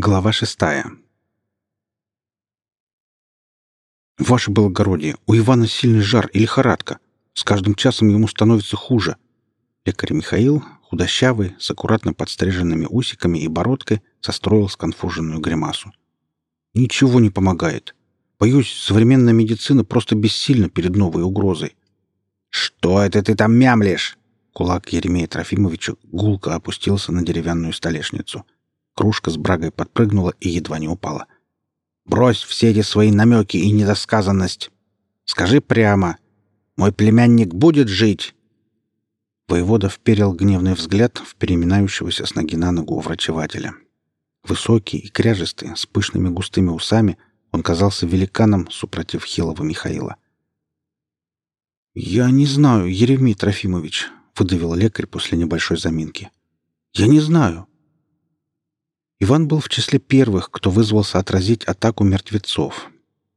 Глава шестая. «Ваше благородие, у Ивана сильный жар и лихорадка. С каждым часом ему становится хуже». Лекарь Михаил, худощавый, с аккуратно подстриженными усиками и бородкой, состроил сконфуженную гримасу. «Ничего не помогает. Боюсь, современная медицина просто бессильна перед новой угрозой». «Что это ты там мямлишь?» Кулак Еремея Трофимовича гулко опустился на деревянную столешницу — Кружка с брагой подпрыгнула и едва не упала. «Брось все эти свои намеки и недосказанность. Скажи прямо, мой племянник будет жить?» Воевода вперил гневный взгляд в переминающегося с ноги на ногу врачевателя. Высокий и кряжистый, с пышными густыми усами, он казался великаном супротив Хилова Михаила. «Я не знаю, Еремей Трофимович», — выдавил лекарь после небольшой заминки. «Я не знаю. Иван был в числе первых, кто вызвался отразить атаку мертвецов.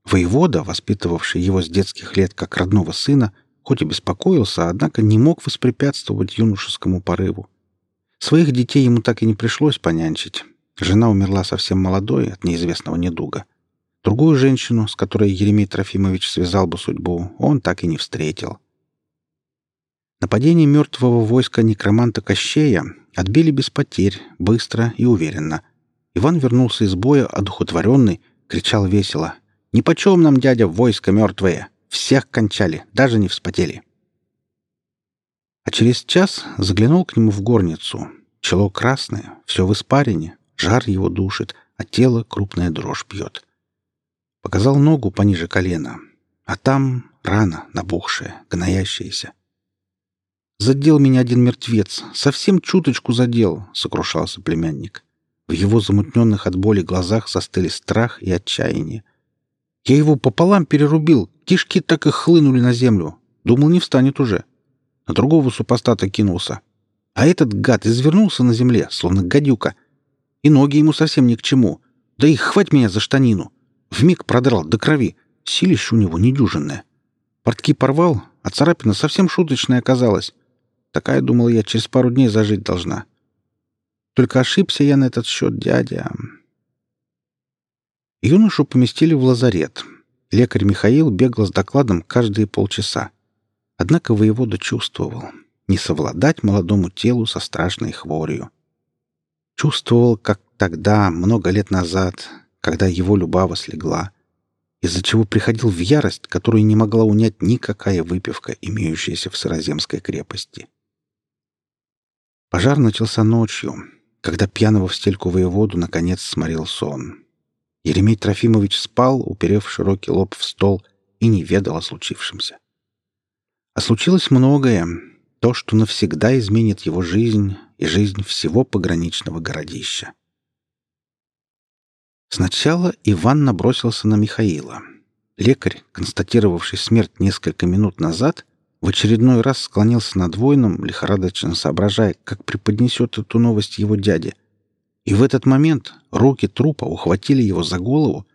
Воевода, воспитывавший его с детских лет как родного сына, хоть и беспокоился, однако не мог воспрепятствовать юношескому порыву. Своих детей ему так и не пришлось понянчить. Жена умерла совсем молодой от неизвестного недуга. Другую женщину, с которой Еремей Трофимович связал бы судьбу, он так и не встретил. Нападение мертвого войска некроманта Кощея отбили без потерь, быстро и уверенно. Иван вернулся из боя, одухотворенный, кричал весело. «Нипочем нам, дядя, войско мертвое! Всех кончали, даже не вспотели!» А через час заглянул к нему в горницу. Чело красное, все в испарине, жар его душит, а тело крупная дрожь пьет. Показал ногу пониже колена, а там рана набухшая, гноящаяся. «Задел меня один мертвец, совсем чуточку задел», — сокрушался племянник. В его замутненных от боли глазах застыли страх и отчаяние. Я его пополам перерубил, кишки так и хлынули на землю. Думал, не встанет уже. На другого супостата кинулся. А этот гад извернулся на земле, словно гадюка. И ноги ему совсем ни к чему. Да и хвать меня за штанину. Вмиг продрал до крови. Силище у него недюжинное. Портки порвал, а царапина совсем шуточная оказалась. Такая, думал я, через пару дней зажить должна. Только ошибся я на этот счет, дядя. Юношу поместили в лазарет. Лекарь Михаил бегал с докладом каждые полчаса. Однако воевода чувствовал не совладать молодому телу со страшной хворью. Чувствовал, как тогда, много лет назад, когда его любава слегла, из-за чего приходил в ярость, которую не могла унять никакая выпивка, имеющаяся в Сыроземской крепости. Пожар начался ночью, когда пьяного в стельку воеводу наконец сморил сон. Еремей Трофимович спал, уперев широкий лоб в стол, и не ведал о случившемся. А случилось многое, то, что навсегда изменит его жизнь и жизнь всего пограничного городища. Сначала Иван набросился на Михаила. Лекарь, констатировавший смерть несколько минут назад, в очередной раз склонился над воином, лихорадочно соображая, как преподнесет эту новость его дяде. И в этот момент руки трупа ухватили его за голову,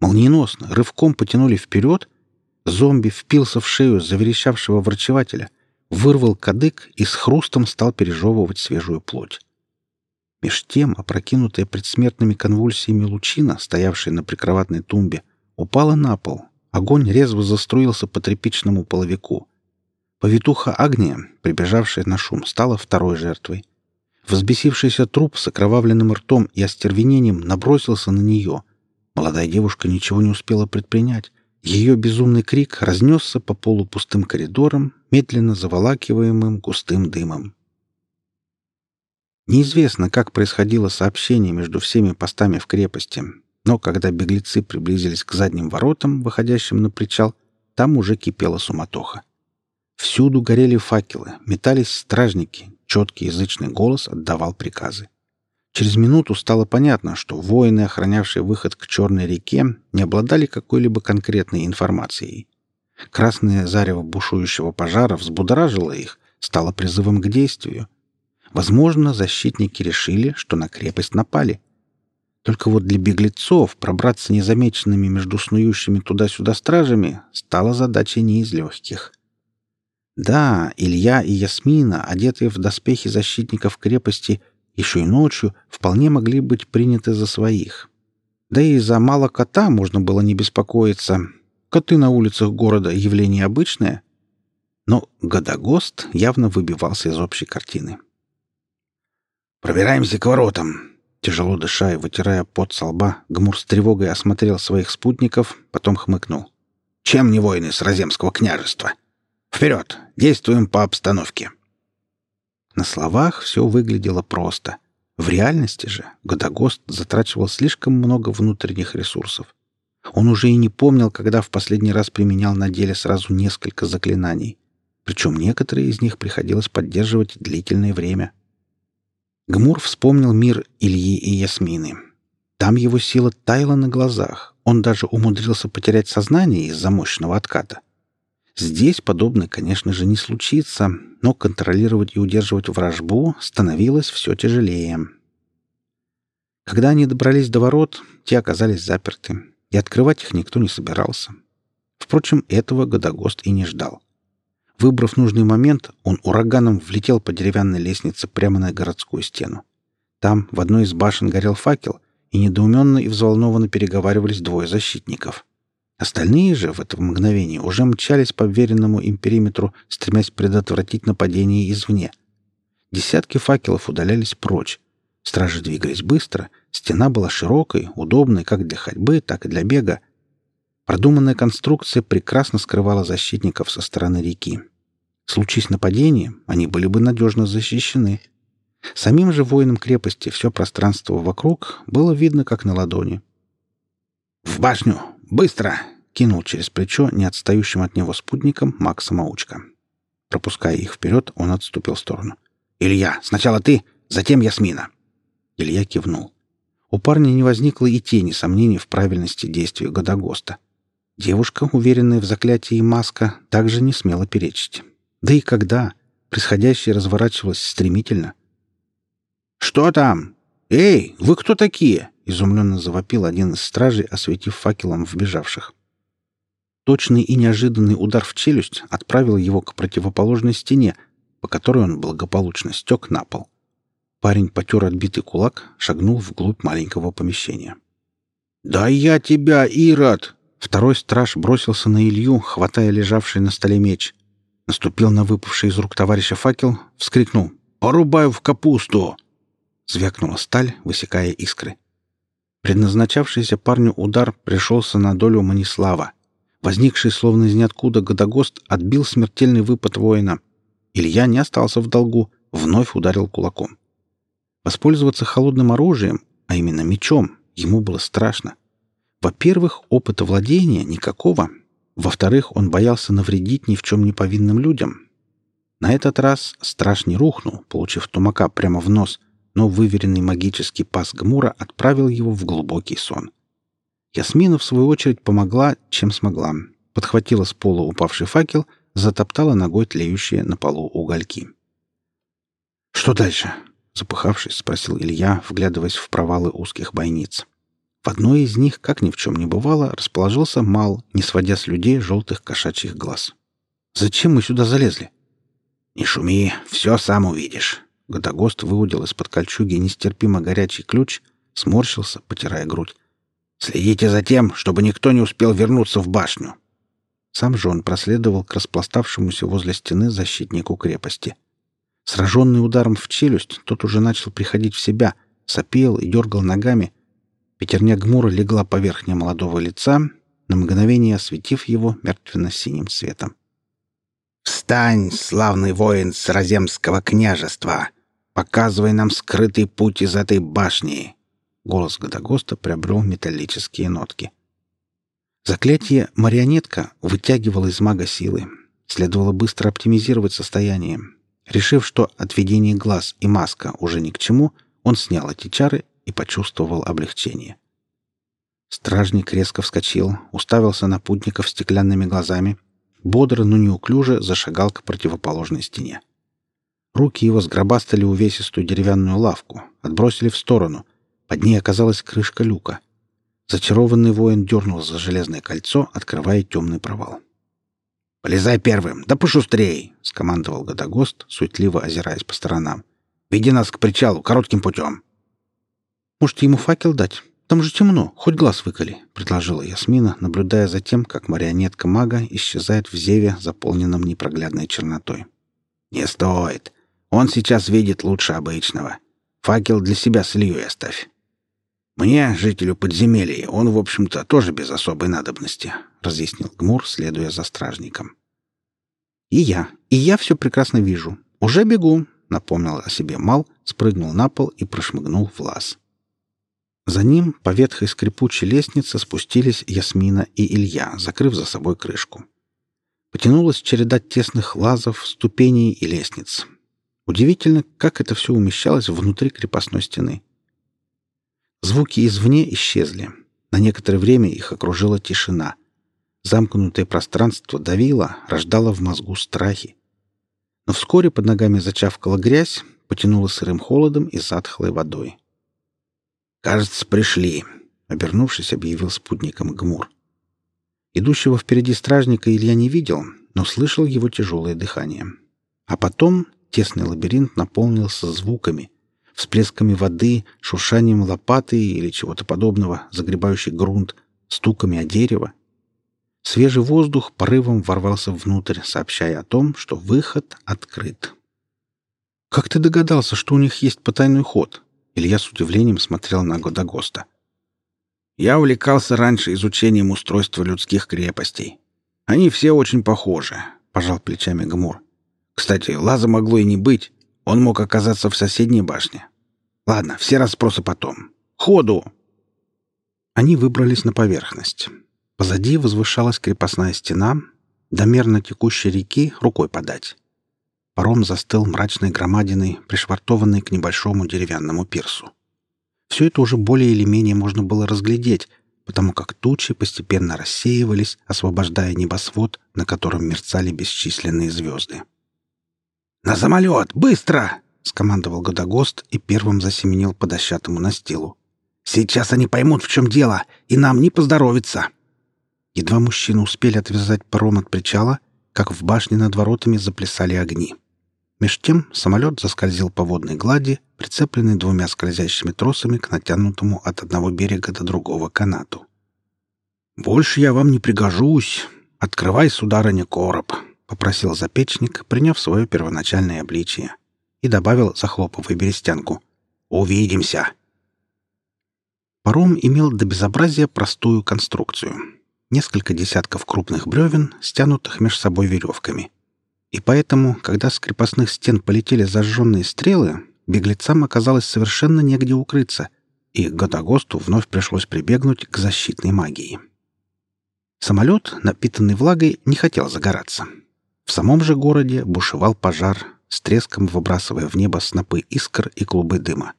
молниеносно, рывком потянули вперед, зомби впился в шею заверещавшего врачевателя, вырвал кадык и с хрустом стал пережевывать свежую плоть. Меж тем, опрокинутая предсмертными конвульсиями лучина, стоявшая на прикроватной тумбе, упала на пол. Огонь резво заструился по тряпичному половику — Повитуха Агния, прибежавшая на шум, стала второй жертвой. Взбесившийся труп с окровавленным ртом и остервенением набросился на нее. Молодая девушка ничего не успела предпринять. Ее безумный крик разнесся по полупустым коридорам, медленно заволакиваемым густым дымом. Неизвестно, как происходило сообщение между всеми постами в крепости, но когда беглецы приблизились к задним воротам, выходящим на причал, там уже кипела суматоха. Всюду горели факелы, метались стражники, четкий язычный голос отдавал приказы. Через минуту стало понятно, что воины, охранявшие выход к Черной реке, не обладали какой-либо конкретной информацией. Красное зарево бушующего пожара взбудоражило их, стало призывом к действию. Возможно, защитники решили, что на крепость напали. Только вот для беглецов пробраться незамеченными между снующими туда-сюда стражами стала задачей не из легких — да, Илья и Ясмина, одетые в доспехи защитников крепости, еще и ночью, вполне могли быть приняты за своих. Да и за мало кота можно было не беспокоиться. Коты на улицах города — явление обычное. Но Годогост явно выбивался из общей картины. «Пробираемся к воротам!» Тяжело дыша и вытирая пот со лба, Гмур с тревогой осмотрел своих спутников, потом хмыкнул. «Чем не воины с Раземского княжества? Вперед! Действуем по обстановке!» На словах все выглядело просто. В реальности же Годогост затрачивал слишком много внутренних ресурсов. Он уже и не помнил, когда в последний раз применял на деле сразу несколько заклинаний. Причем некоторые из них приходилось поддерживать длительное время. Гмур вспомнил мир Ильи и Ясмины. Там его сила таяла на глазах. Он даже умудрился потерять сознание из-за мощного отката. Здесь подобное, конечно же, не случится, но контролировать и удерживать вражбу становилось все тяжелее. Когда они добрались до ворот, те оказались заперты, и открывать их никто не собирался. Впрочем, этого Годогост и не ждал. Выбрав нужный момент, он ураганом влетел по деревянной лестнице прямо на городскую стену. Там в одной из башен горел факел, и недоуменно и взволнованно переговаривались двое защитников — Остальные же в это мгновение уже мчались по веренному им периметру, стремясь предотвратить нападение извне. Десятки факелов удалялись прочь. Стражи двигались быстро, стена была широкой, удобной как для ходьбы, так и для бега. Продуманная конструкция прекрасно скрывала защитников со стороны реки. Случись нападение, они были бы надежно защищены. Самим же воинам крепости все пространство вокруг было видно как на ладони. «В башню! Быстро!» — кинул через плечо не отстающим от него спутником Макс-самоучка. Пропуская их вперед, он отступил в сторону. «Илья, сначала ты, затем Ясмина!» Илья кивнул. У парня не возникло и тени сомнений в правильности действий Годогоста. Девушка, уверенная в заклятии маска, также не смела перечить. Да и когда? Происходящее разворачивалось стремительно. «Что там? Эй, вы кто такие?» — изумленно завопил один из стражей, осветив факелом вбежавших. Точный и неожиданный удар в челюсть отправил его к противоположной стене, по которой он благополучно стек на пол. Парень потер отбитый кулак, шагнул вглубь маленького помещения. «Да я тебя, Ирод!» Второй страж бросился на Илью, хватая лежавший на столе меч. Наступил на выпавший из рук товарища факел, вскрикнул. «Порубаю в капусту!» Звякнула сталь, высекая искры. Предназначавшийся парню удар пришелся на долю Манислава. Возникший словно из ниоткуда Годогост отбил смертельный выпад воина. Илья не остался в долгу, вновь ударил кулаком. Воспользоваться холодным оружием, а именно мечом, ему было страшно. Во-первых, опыта владения никакого. Во-вторых, он боялся навредить ни в чем не повинным людям. На этот раз страж не рухнул, получив тумака прямо в нос, но выверенный магический пас Гмура отправил его в глубокий сон. Ясмина, в свою очередь, помогла, чем смогла. Подхватила с пола упавший факел, затоптала ногой тлеющие на полу угольки. «Что дальше?» — запыхавшись, спросил Илья, вглядываясь в провалы узких бойниц. В одной из них, как ни в чем не бывало, расположился Мал, не сводя с людей желтых кошачьих глаз. «Зачем мы сюда залезли?» «Не шуми, все сам увидишь», Годогост выудил из-под кольчуги нестерпимо горячий ключ, сморщился, потирая грудь. «Следите за тем, чтобы никто не успел вернуться в башню!» Сам же он проследовал к распластавшемуся возле стены защитнику крепости. Сраженный ударом в челюсть, тот уже начал приходить в себя, сопел и дергал ногами. Пятерня Гмура легла поверх молодого лица, на мгновение осветив его мертвенно-синим светом. «Встань, славный воин Сраземского княжества! Показывай нам скрытый путь из этой башни!» Голос Годогоста приобрел металлические нотки. Заклятие «Марионетка» вытягивало из мага силы. Следовало быстро оптимизировать состояние. Решив, что отведение глаз и маска уже ни к чему, он снял эти чары и почувствовал облегчение. Стражник резко вскочил, уставился на путников стеклянными глазами, бодро, но неуклюже зашагал к противоположной стене. Руки его сгробастали увесистую деревянную лавку, отбросили в сторону. Под ней оказалась крышка люка. Зачарованный воин дернул за железное кольцо, открывая темный провал. «Полезай первым, да пошустрей!» — скомандовал Годогост, суетливо озираясь по сторонам. Веди нас к причалу коротким путем». «Может, ему факел дать? Там же темно, хоть глаз выколи», — предложила Ясмина, наблюдая за тем, как марионетка мага исчезает в зеве, заполненном непроглядной чернотой. «Не стоит. Он сейчас видит лучше обычного. Факел для себя с Ильей оставь. Мне, жителю подземелья, он, в общем-то, тоже без особой надобности», — разъяснил Гмур, следуя за стражником. «И я. И я все прекрасно вижу. Уже бегу», — напомнил о себе Мал, спрыгнул на пол и прошмыгнул в лаз. За ним по ветхой скрипучей лестнице спустились Ясмина и Илья, закрыв за собой крышку. Потянулась череда тесных лазов, ступеней и лестниц. Удивительно, как это все умещалось внутри крепостной стены. Звуки извне исчезли. На некоторое время их окружила тишина. Замкнутое пространство давило, рождало в мозгу страхи. Но вскоре под ногами зачавкала грязь, потянула сырым холодом и затхлой водой. «Кажется, пришли», — обернувшись, объявил спутником Гмур. Идущего впереди стражника Илья не видел, но слышал его тяжелое дыхание. А потом тесный лабиринт наполнился звуками, всплесками воды, шуршанием лопаты или чего-то подобного, загребающий грунт, стуками о дерево. Свежий воздух порывом ворвался внутрь, сообщая о том, что выход открыт. «Как ты догадался, что у них есть потайной ход?» Илья с удивлением смотрел на Годогоста. Я увлекался раньше изучением устройства людских крепостей. Они все очень похожи, — пожал плечами Гмур. Кстати, лаза могло и не быть. Он мог оказаться в соседней башне. Ладно, все расспросы потом. Ходу! Они выбрались на поверхность. Позади возвышалась крепостная стена, до мерно текущей реки рукой подать. Паром застыл мрачной громадиной, пришвартованной к небольшому деревянному пирсу. Все это уже более или менее можно было разглядеть, потому как тучи постепенно рассеивались, освобождая небосвод, на котором мерцали бесчисленные звезды. «На самолет! Быстро!» — скомандовал Годогост и первым засеменил по дощатому настилу. «Сейчас они поймут, в чем дело, и нам не поздоровится!» Едва мужчины успели отвязать паром от причала, как в башне над воротами заплясали огни. Меж тем самолет заскользил по водной глади, прицепленный двумя скользящими тросами к натянутому от одного берега до другого канату. «Больше я вам не пригожусь. Открывай, сударыня, короб», — попросил запечник, приняв свое первоначальное обличие, и добавил, захлопывая берестянку. «Увидимся!» Паром имел до безобразия простую конструкцию. Несколько десятков крупных бревен, стянутых между собой веревками. И поэтому, когда с крепостных стен полетели зажженные стрелы, беглецам оказалось совершенно негде укрыться, и Годогосту вновь пришлось прибегнуть к защитной магии. Самолет, напитанный влагой, не хотел загораться. В самом же городе бушевал пожар, с треском выбрасывая в небо снопы искр и клубы дыма.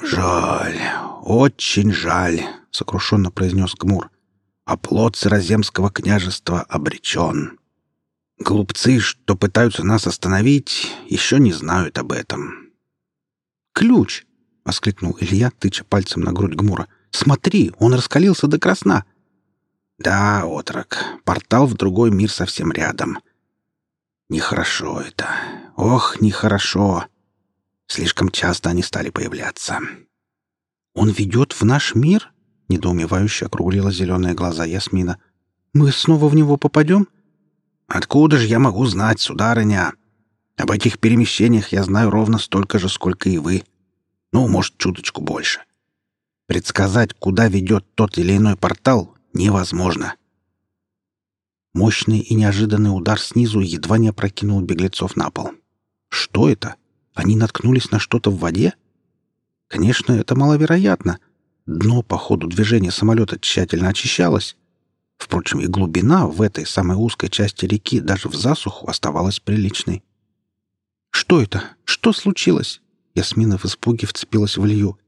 «Жаль, очень жаль», — сокрушенно произнес Гмур. «Оплот Сыроземского княжества обречен». Глупцы, что пытаются нас остановить, еще не знают об этом. «Ключ!» — воскликнул Илья, тыча пальцем на грудь Гмура. «Смотри, он раскалился до красна!» «Да, отрок, портал в другой мир совсем рядом. Нехорошо это. Ох, нехорошо. Слишком часто они стали появляться». «Он ведет в наш мир?» — недоумевающе округлила зеленые глаза Ясмина. «Мы снова в него попадем?» Откуда же я могу знать, сударыня? Об этих перемещениях я знаю ровно столько же, сколько и вы. Ну, может, чуточку больше. Предсказать, куда ведет тот или иной портал, невозможно. Мощный и неожиданный удар снизу едва не опрокинул беглецов на пол. Что это? Они наткнулись на что-то в воде? Конечно, это маловероятно. Дно по ходу движения самолета тщательно очищалось. Впрочем, и глубина в этой самой узкой части реки даже в засуху оставалась приличной. «Что это? Что случилось?» Ясмина в испуге вцепилась в Илью.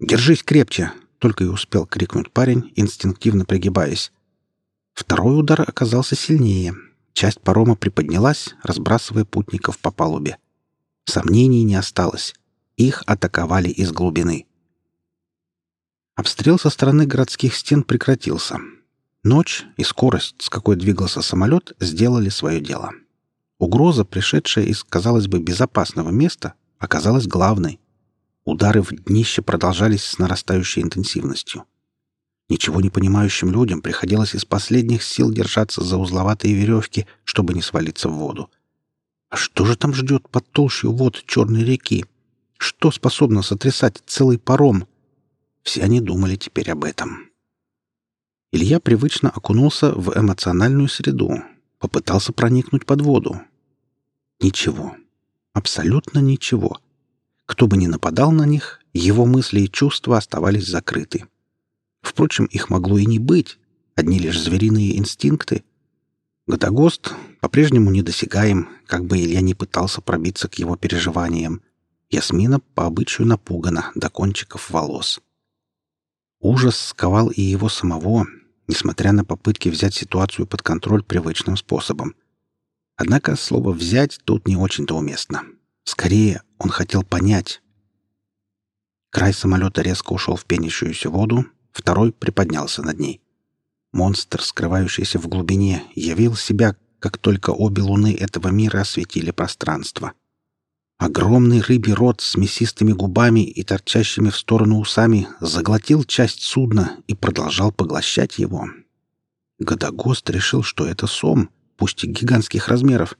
«Держись крепче!» — только и успел крикнуть парень, инстинктивно пригибаясь. Второй удар оказался сильнее. Часть парома приподнялась, разбрасывая путников по палубе. Сомнений не осталось. Их атаковали из глубины. Обстрел со стороны городских стен прекратился. Ночь и скорость, с какой двигался самолет, сделали свое дело. Угроза, пришедшая из, казалось бы, безопасного места, оказалась главной. Удары в днище продолжались с нарастающей интенсивностью. Ничего не понимающим людям приходилось из последних сил держаться за узловатые веревки, чтобы не свалиться в воду. А что же там ждет под толщей вод Черной реки? Что способно сотрясать целый паром? Все они думали теперь об этом. Илья привычно окунулся в эмоциональную среду, попытался проникнуть под воду. Ничего. Абсолютно ничего. Кто бы ни нападал на них, его мысли и чувства оставались закрыты. Впрочем, их могло и не быть, одни лишь звериные инстинкты. Годогост по-прежнему недосягаем, как бы Илья не пытался пробиться к его переживаниям. Ясмина по обычаю напугана до кончиков волос. Ужас сковал и его самого, несмотря на попытки взять ситуацию под контроль привычным способом. Однако слово «взять» тут не очень-то уместно. Скорее, он хотел понять. Край самолета резко ушел в пенящуюся воду, второй приподнялся над ней. Монстр, скрывающийся в глубине, явил себя, как только обе луны этого мира осветили пространство. Огромный рыбий рот с мясистыми губами и торчащими в сторону усами заглотил часть судна и продолжал поглощать его. Годогост решил, что это сом, пусть и гигантских размеров.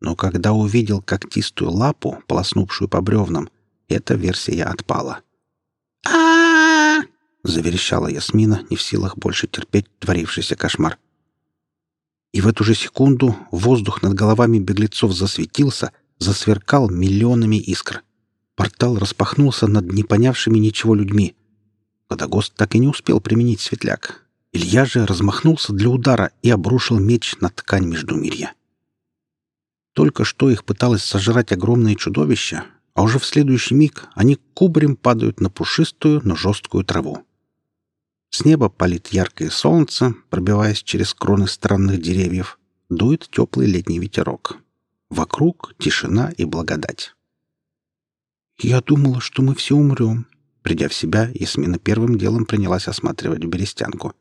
Но когда увидел когтистую лапу, полоснувшую по бревнам, эта версия отпала. а заверещала Ясмина, не в силах больше терпеть творившийся кошмар. И в эту же секунду воздух над головами беглецов засветился, засверкал миллионами искр. Портал распахнулся над непонявшими ничего людьми. Водогост так и не успел применить светляк. Илья же размахнулся для удара и обрушил меч на ткань Междумирья. Только что их пыталось сожрать огромное чудовище, а уже в следующий миг они кубарем падают на пушистую, но жесткую траву. С неба палит яркое солнце, пробиваясь через кроны странных деревьев. Дует теплый летний ветерок. Вокруг тишина и благодать. «Я думала, что мы все умрем». Придя в себя, Ясмина первым делом принялась осматривать берестянку.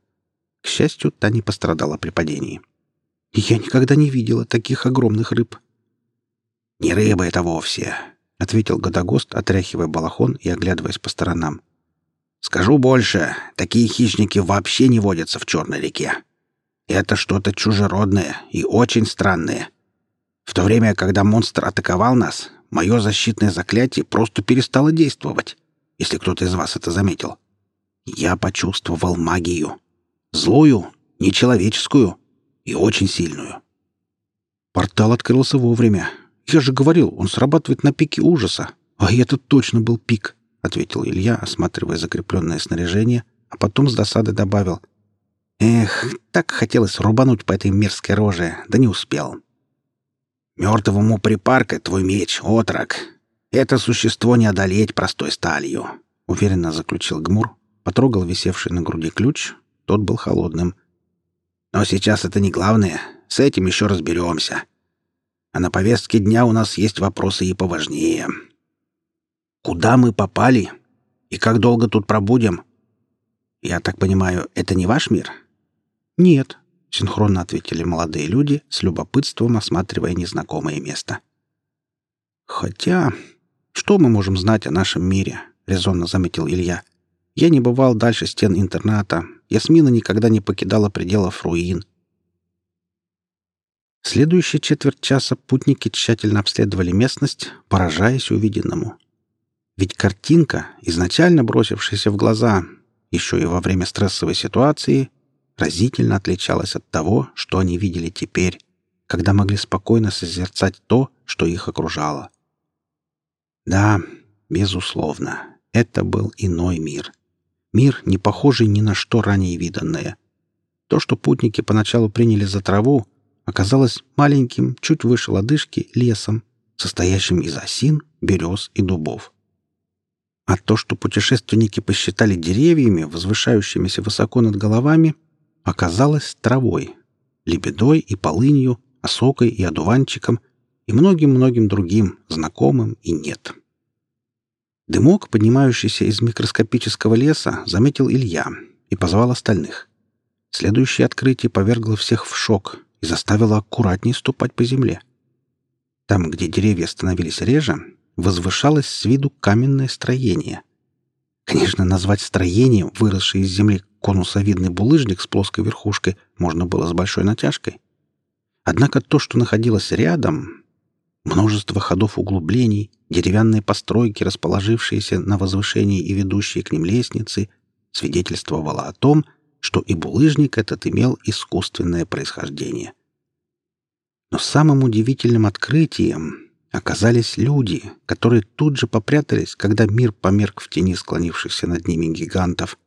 К счастью, та не пострадала при падении. «Я никогда не видела таких огромных рыб». «Не рыба это вовсе», — ответил Годогост, отряхивая балахон и оглядываясь по сторонам. Скажу больше, такие хищники вообще не водятся в Черной реке. Это что-то чужеродное и очень странное. В то время, когда монстр атаковал нас, мое защитное заклятие просто перестало действовать, если кто-то из вас это заметил. Я почувствовал магию. Злую, нечеловеческую и очень сильную. Портал открылся вовремя. Я же говорил, он срабатывает на пике ужаса. А этот точно был пик. — ответил Илья, осматривая закрепленное снаряжение, а потом с досады добавил. «Эх, так хотелось рубануть по этой мерзкой роже, да не успел». «Мертвому припарка твой меч, отрок. Это существо не одолеть простой сталью», — уверенно заключил Гмур, потрогал висевший на груди ключ, тот был холодным. «Но сейчас это не главное, с этим еще разберемся. А на повестке дня у нас есть вопросы и поважнее». Куда мы попали? И как долго тут пробудем? Я так понимаю, это не ваш мир? Нет, синхронно ответили молодые люди, с любопытством осматривая незнакомое место. Хотя, что мы можем знать о нашем мире? резонно заметил Илья. Я не бывал дальше стен интерната. Ясмина никогда не покидала пределов руин. Следующие четверть часа путники тщательно обследовали местность, поражаясь увиденному. Ведь картинка, изначально бросившаяся в глаза, еще и во время стрессовой ситуации, разительно отличалась от того, что они видели теперь, когда могли спокойно созерцать то, что их окружало. Да, безусловно, это был иной мир. Мир, не похожий ни на что ранее виданное. То, что путники поначалу приняли за траву, оказалось маленьким, чуть выше лодыжки, лесом, состоящим из осин, берез и дубов. А то, что путешественники посчитали деревьями, возвышающимися высоко над головами, оказалось травой, лебедой и полынью, осокой и одуванчиком и многим-многим другим, знакомым и нет. Дымок, поднимающийся из микроскопического леса, заметил Илья и позвал остальных. Следующее открытие повергло всех в шок и заставило аккуратнее ступать по земле. Там, где деревья становились реже, возвышалось с виду каменное строение. Конечно, назвать строением выросший из земли конусовидный булыжник с плоской верхушкой можно было с большой натяжкой. Однако то, что находилось рядом, множество ходов углублений, деревянные постройки, расположившиеся на возвышении и ведущие к ним лестницы, свидетельствовало о том, что и булыжник этот имел искусственное происхождение. Но самым удивительным открытием оказались люди, которые тут же попрятались, когда мир померк в тени склонившихся над ними гигантов.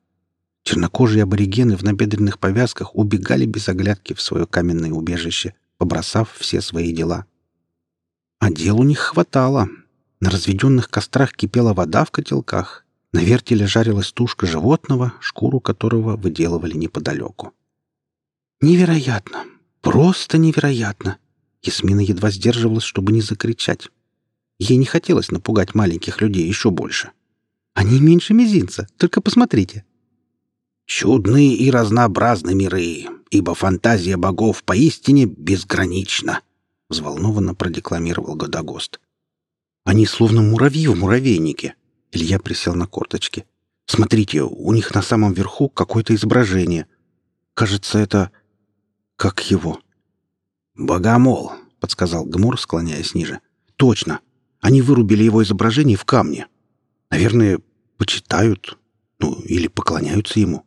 Чернокожие аборигены в набедренных повязках убегали без оглядки в свое каменное убежище, побросав все свои дела. А дел у них хватало. На разведенных кострах кипела вода в котелках, на вертеле жарилась тушка животного, шкуру которого выделывали неподалеку. Невероятно! Просто невероятно! Ясмина едва сдерживалась, чтобы не закричать. Ей не хотелось напугать маленьких людей еще больше. Они меньше мизинца, только посмотрите. «Чудные и разнообразны миры, ибо фантазия богов поистине безгранична», — взволнованно продекламировал Годогост. «Они словно муравьи в муравейнике». Илья присел на корточки. «Смотрите, у них на самом верху какое-то изображение. Кажется, это... Как его? «Богомол», — подсказал Гмур, склоняясь ниже. «Точно. Они вырубили его изображение в камне. Наверное, почитают, ну, или поклоняются ему».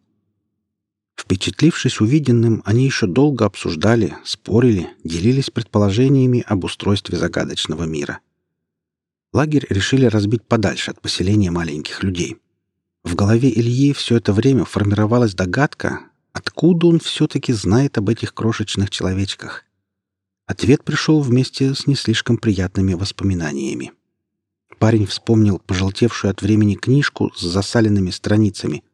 Впечатлившись увиденным, они еще долго обсуждали, спорили, делились предположениями об устройстве загадочного мира. Лагерь решили разбить подальше от поселения маленьких людей. В голове Ильи все это время формировалась догадка, откуда он все-таки знает об этих крошечных человечках. Ответ пришел вместе с не слишком приятными воспоминаниями. Парень вспомнил пожелтевшую от времени книжку с засаленными страницами.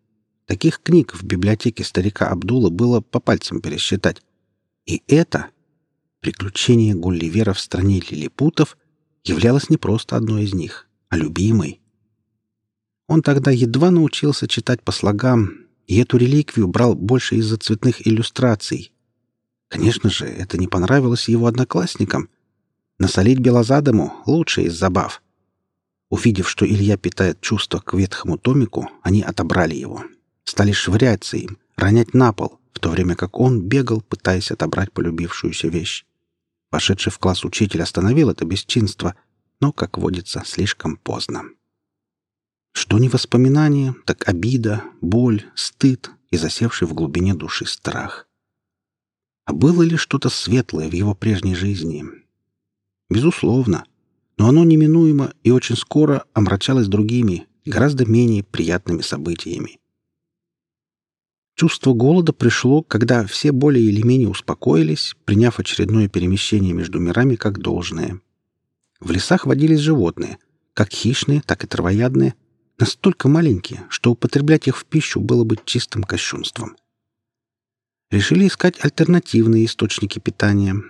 Таких книг в библиотеке старика Абдула было по пальцам пересчитать. И это, приключение Гулливера в стране лилипутов, являлось не просто одной из них, а любимой. Он тогда едва научился читать по слогам, и эту реликвию брал больше из-за цветных иллюстраций, Конечно же, это не понравилось его одноклассникам. Насолить Белозадому — лучшее из забав. Увидев, что Илья питает чувства к ветхому томику, они отобрали его. Стали швыряться им, ронять на пол, в то время как он бегал, пытаясь отобрать полюбившуюся вещь. Пошедший в класс учитель остановил это бесчинство, но, как водится, слишком поздно. Что не воспоминания, так обида, боль, стыд и засевший в глубине души страх. А было ли что-то светлое в его прежней жизни? Безусловно. Но оно неминуемо и очень скоро омрачалось другими, гораздо менее приятными событиями. Чувство голода пришло, когда все более или менее успокоились, приняв очередное перемещение между мирами как должное. В лесах водились животные, как хищные, так и травоядные, настолько маленькие, что употреблять их в пищу было бы чистым кощунством решили искать альтернативные источники питания.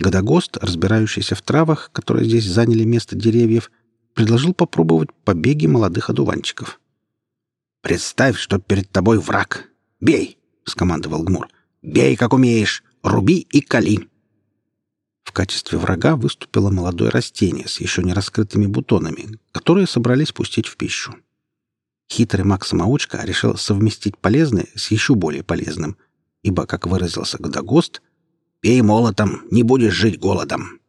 Годогост, разбирающийся в травах, которые здесь заняли место деревьев, предложил попробовать побеги молодых одуванчиков. «Представь, что перед тобой враг. Бей!» — скомандовал Гмур. «Бей, как умеешь! Руби и кали!» В качестве врага выступило молодое растение с еще не раскрытыми бутонами, которые собрались пустить в пищу. Хитрый маг-самоучка решил совместить полезное с еще более полезным — ибо, как выразился Годогост, «Пей молотом, не будешь жить голодом».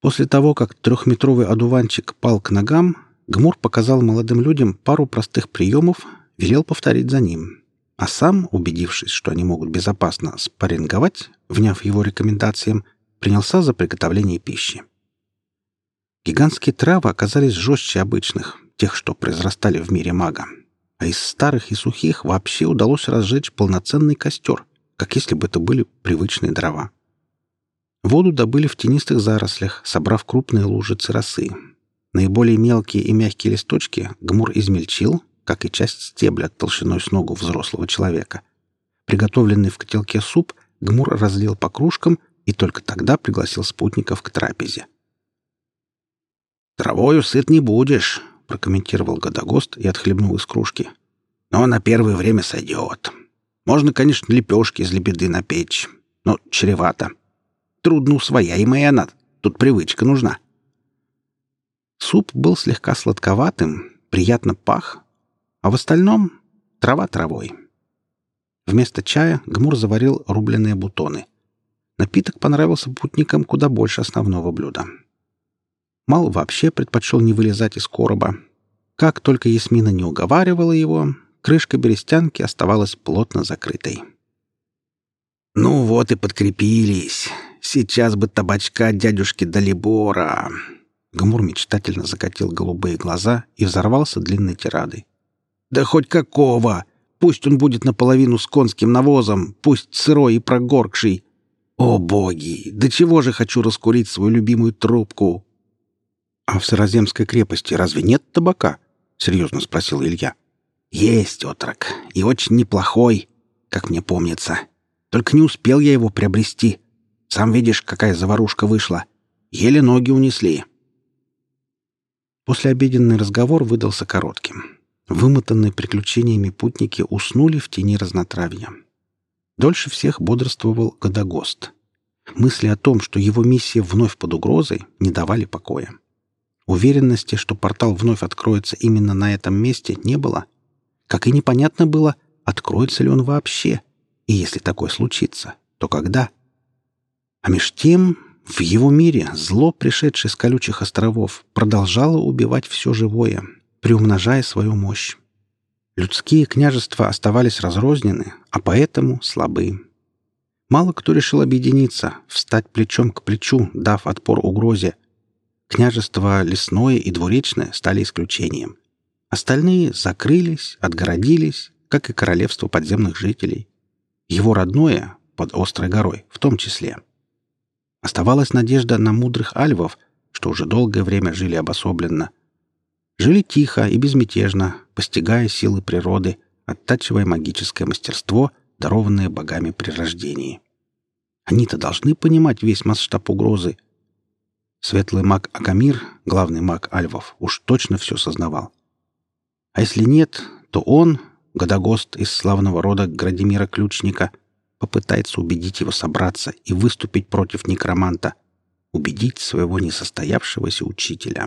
После того, как трехметровый одуванчик пал к ногам, Гмур показал молодым людям пару простых приемов, велел повторить за ним. А сам, убедившись, что они могут безопасно спарринговать, вняв его рекомендациям, принялся за приготовление пищи. Гигантские травы оказались жестче обычных, тех, что произрастали в мире мага а из старых и сухих вообще удалось разжечь полноценный костер, как если бы это были привычные дрова. Воду добыли в тенистых зарослях, собрав крупные лужицы росы. Наиболее мелкие и мягкие листочки Гмур измельчил, как и часть стебля толщиной с ногу взрослого человека. Приготовленный в котелке суп Гмур разлил по кружкам и только тогда пригласил спутников к трапезе. «Травою сыт не будешь», прокомментировал Годогост и отхлебнул из кружки. «Но на первое время сойдет. Можно, конечно, лепешки из лебеды напечь, но чревато. Трудно усвояемая она, Тут привычка нужна». Суп был слегка сладковатым, приятно пах, а в остальном — трава травой. Вместо чая Гмур заварил рубленые бутоны. Напиток понравился путникам куда больше основного блюда. Мал вообще предпочел не вылезать из короба. Как только Ясмина не уговаривала его, крышка берестянки оставалась плотно закрытой. «Ну вот и подкрепились. Сейчас бы табачка дядюшки Далибора!» Гмур мечтательно закатил голубые глаза и взорвался длинной тирадой. «Да хоть какого! Пусть он будет наполовину с конским навозом, пусть сырой и прогоркший. О, боги! До чего же хочу раскурить свою любимую трубку!» «А в Сыроземской крепости разве нет табака?» — серьезно спросил Илья. «Есть, отрок, и очень неплохой, как мне помнится. Только не успел я его приобрести. Сам видишь, какая заварушка вышла. Еле ноги унесли». Послеобеденный разговор выдался коротким. Вымотанные приключениями путники уснули в тени разнотравья. Дольше всех бодрствовал Годогост. Мысли о том, что его миссия вновь под угрозой, не давали покоя. Уверенности, что портал вновь откроется именно на этом месте, не было. Как и непонятно было, откроется ли он вообще, и если такое случится, то когда. А меж тем, в его мире зло, пришедшее с колючих островов, продолжало убивать все живое, приумножая свою мощь. Людские княжества оставались разрознены, а поэтому слабы. Мало кто решил объединиться, встать плечом к плечу, дав отпор угрозе. Княжества лесное и двуречное стали исключением. Остальные закрылись, отгородились, как и королевство подземных жителей. Его родное, под Острой горой, в том числе. Оставалась надежда на мудрых альвов, что уже долгое время жили обособленно — Жили тихо и безмятежно, постигая силы природы, оттачивая магическое мастерство, дарованное богами при рождении. Они-то должны понимать весь масштаб угрозы. Светлый маг Агамир, главный маг Альвов, уж точно все сознавал. А если нет, то он, Годогост из славного рода Градимира Ключника, попытается убедить его собраться и выступить против некроманта, убедить своего несостоявшегося учителя.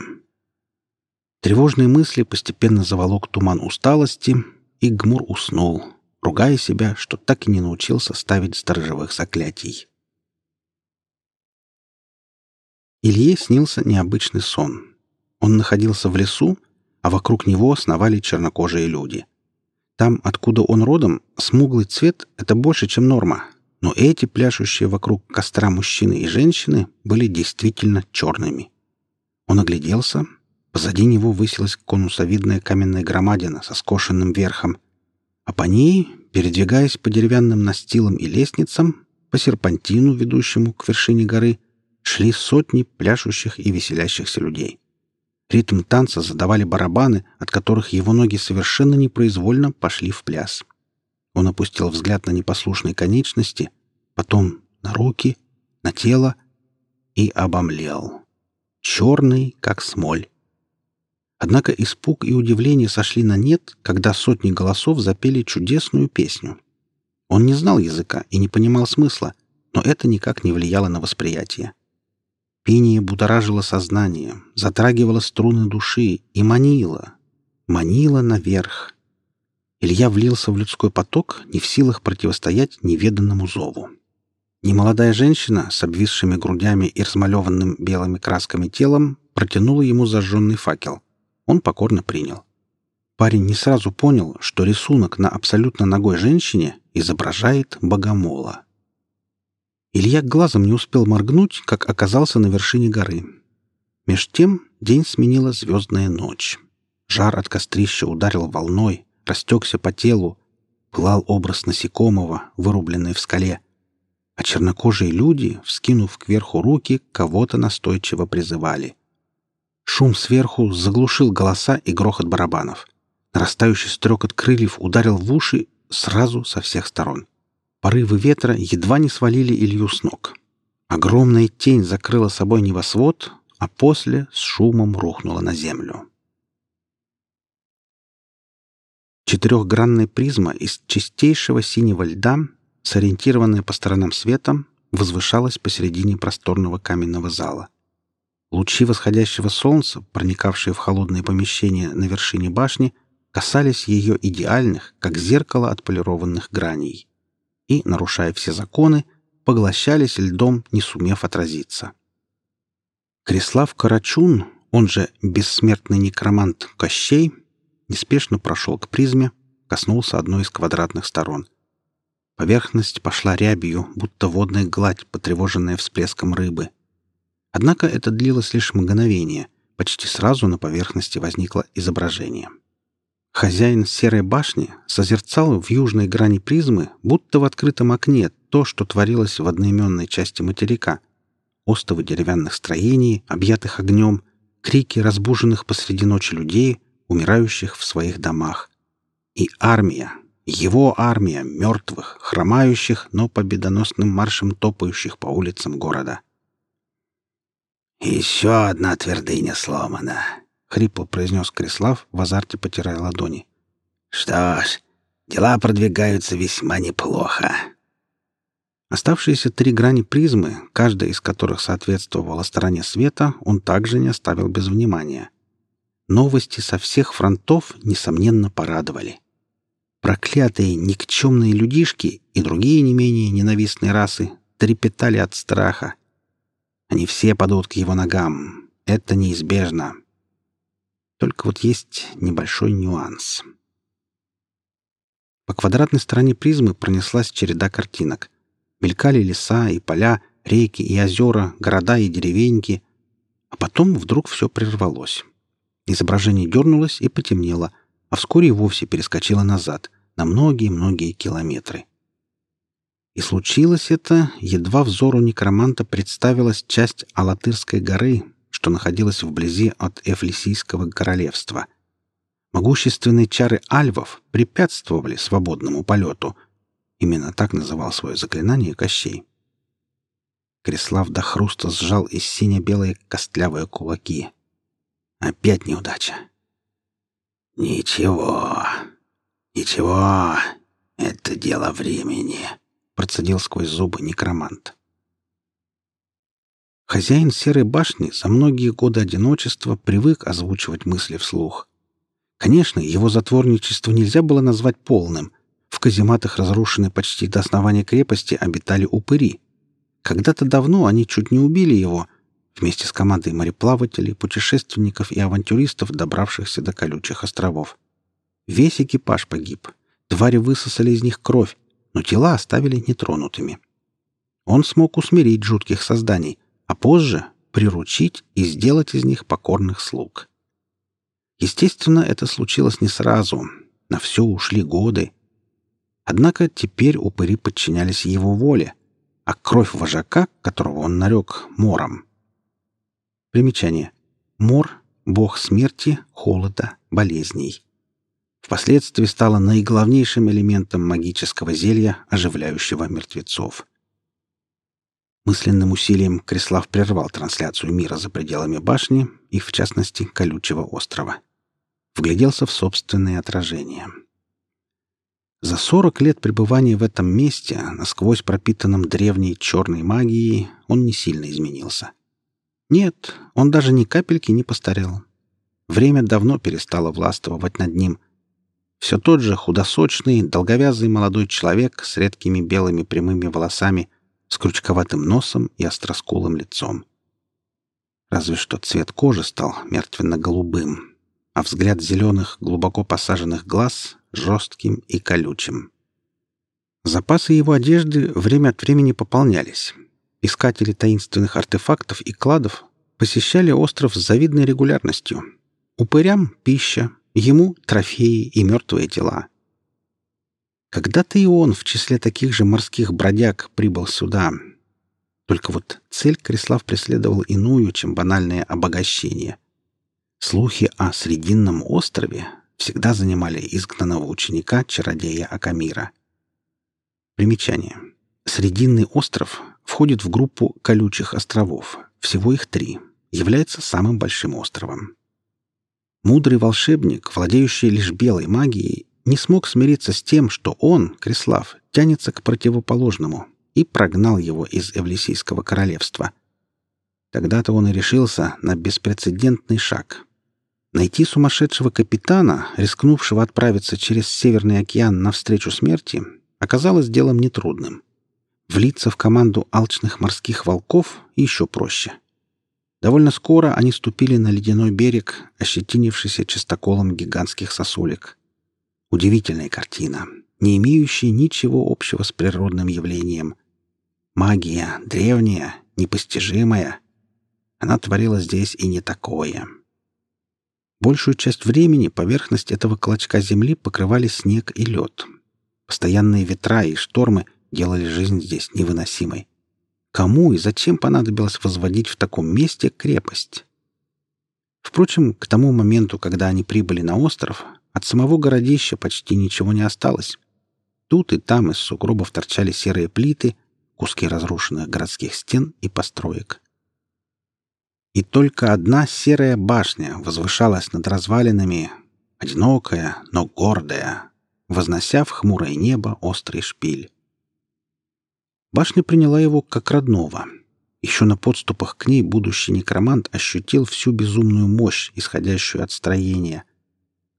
Тревожные мысли постепенно заволок туман усталости, и Гмур уснул, ругая себя, что так и не научился ставить сторожевых заклятий. Илье снился необычный сон. Он находился в лесу, а вокруг него сновали чернокожие люди. Там, откуда он родом, смуглый цвет — это больше, чем норма, но эти пляшущие вокруг костра мужчины и женщины были действительно черными. Он огляделся, Позади него высилась конусовидная каменная громадина со скошенным верхом, а по ней, передвигаясь по деревянным настилам и лестницам, по серпантину, ведущему к вершине горы, шли сотни пляшущих и веселящихся людей. Ритм танца задавали барабаны, от которых его ноги совершенно непроизвольно пошли в пляс. Он опустил взгляд на непослушные конечности, потом на руки, на тело и обомлел. Черный, как смоль. Однако испуг и удивление сошли на нет, когда сотни голосов запели чудесную песню. Он не знал языка и не понимал смысла, но это никак не влияло на восприятие. Пение будоражило сознание, затрагивало струны души и манило. Манило наверх. Илья влился в людской поток, не в силах противостоять неведанному зову. Немолодая женщина с обвисшими грудями и размалеванным белыми красками телом протянула ему зажженный факел он покорно принял. Парень не сразу понял, что рисунок на абсолютно ногой женщине изображает богомола. Илья глазом не успел моргнуть, как оказался на вершине горы. Меж тем день сменила звездная ночь. Жар от кострища ударил волной, растекся по телу, пылал образ насекомого, вырубленный в скале, а чернокожие люди, вскинув кверху руки, кого-то настойчиво призывали — Шум сверху заглушил голоса и грохот барабанов. Нарастающий стрекот крыльев ударил в уши сразу со всех сторон. Порывы ветра едва не свалили Илью с ног. Огромная тень закрыла собой небосвод, а после с шумом рухнула на землю. Четырехгранная призма из чистейшего синего льда, сориентированная по сторонам светом, возвышалась посередине просторного каменного зала. Лучи восходящего солнца, проникавшие в холодное помещение на вершине башни, касались ее идеальных, как зеркало отполированных граней, и, нарушая все законы, поглощались льдом, не сумев отразиться. Крислав Карачун, он же бессмертный некромант Кощей, неспешно прошел к призме, коснулся одной из квадратных сторон. Поверхность пошла рябью, будто водная гладь, потревоженная всплеском рыбы. Однако это длилось лишь мгновение. Почти сразу на поверхности возникло изображение — Хозяин серой башни созерцал в южной грани призмы, будто в открытом окне, то, что творилось в одноименной части материка. Остовы деревянных строений, объятых огнем, крики разбуженных посреди ночи людей, умирающих в своих домах. И армия, его армия мертвых, хромающих, но победоносным маршем топающих по улицам города. «Еще одна твердыня сломана», — хрипло произнес Крислав, в азарте потирая ладони. «Что ж, дела продвигаются весьма неплохо». Оставшиеся три грани призмы, каждая из которых соответствовала стороне света, он также не оставил без внимания. Новости со всех фронтов, несомненно, порадовали. Проклятые никчемные людишки и другие не менее ненавистные расы трепетали от страха. Они все падут к его ногам. Это неизбежно. Только вот есть небольшой нюанс. По квадратной стороне призмы пронеслась череда картинок. Мелькали леса и поля, реки и озера, города и деревеньки. А потом вдруг все прервалось. Изображение дернулось и потемнело, а вскоре и вовсе перескочило назад, на многие-многие километры. И случилось это, едва взору некроманта представилась часть Алатырской горы, что находилась вблизи от Эфлисийского королевства. Могущественные чары альвов препятствовали свободному полету. Именно так называл свое заклинание Кощей. Креслав до хруста сжал из сине-белые костлявые кулаки. Опять неудача. «Ничего, ничего, это дело времени», — процедил сквозь зубы некромант. Хозяин серой башни за многие годы одиночества привык озвучивать мысли вслух. Конечно, его затворничество нельзя было назвать полным. В казематах, разрушенной почти до основания крепости, обитали упыри. Когда-то давно они чуть не убили его, вместе с командой мореплавателей, путешественников и авантюристов, добравшихся до колючих островов. Весь экипаж погиб. Твари высосали из них кровь, но тела оставили нетронутыми. Он смог усмирить жутких созданий, а позже приручить и сделать из них покорных слуг. Естественно, это случилось не сразу. На все ушли годы. Однако теперь упыри подчинялись его воле, а кровь вожака, которого он нарек мором. Примечание. Мор — бог смерти, холода, болезней. Впоследствии стало наиглавнейшим элементом магического зелья, оживляющего мертвецов. Мысленным усилием Креслав прервал трансляцию мира за пределами башни и, в частности, колючего острова. Вгляделся в собственное отражение. За сорок лет пребывания в этом месте, насквозь пропитанном древней черной магией, он не сильно изменился. Нет, он даже ни капельки не постарел. Время давно перестало властвовать над ним. Все тот же худосочный, долговязый молодой человек с редкими белыми прямыми волосами — с крючковатым носом и остроскулым лицом. Разве что цвет кожи стал мертвенно-голубым, а взгляд зеленых, глубоко посаженных глаз — жестким и колючим. Запасы его одежды время от времени пополнялись. Искатели таинственных артефактов и кладов посещали остров с завидной регулярностью. Упырям — пища, ему — трофеи и мертвые тела. Когда-то и он в числе таких же морских бродяг прибыл сюда. Только вот цель Крислав преследовал иную, чем банальное обогащение. Слухи о Срединном острове всегда занимали изгнанного ученика чародея Акамира. Примечание. Срединный остров входит в группу колючих островов. Всего их три. Является самым большим островом. Мудрый волшебник, владеющий лишь белой магией, не смог смириться с тем, что он, Крислав, тянется к противоположному, и прогнал его из Эвлисийского королевства. Тогда-то он и решился на беспрецедентный шаг. Найти сумасшедшего капитана, рискнувшего отправиться через Северный океан навстречу смерти, оказалось делом нетрудным. Влиться в команду алчных морских волков еще проще. Довольно скоро они ступили на ледяной берег, ощетинившийся чистоколом гигантских сосулек. Удивительная картина, не имеющая ничего общего с природным явлением. Магия древняя, непостижимая. Она творила здесь и не такое. Большую часть времени поверхность этого клочка земли покрывали снег и лед. Постоянные ветра и штормы делали жизнь здесь невыносимой. Кому и зачем понадобилось возводить в таком месте крепость? Впрочем, к тому моменту, когда они прибыли на остров, от самого городища почти ничего не осталось. Тут и там из сугробов торчали серые плиты, куски разрушенных городских стен и построек. И только одна серая башня возвышалась над развалинами, одинокая, но гордая, вознося в хмурое небо острый шпиль. Башня приняла его как родного. Еще на подступах к ней будущий некромант ощутил всю безумную мощь, исходящую от строения.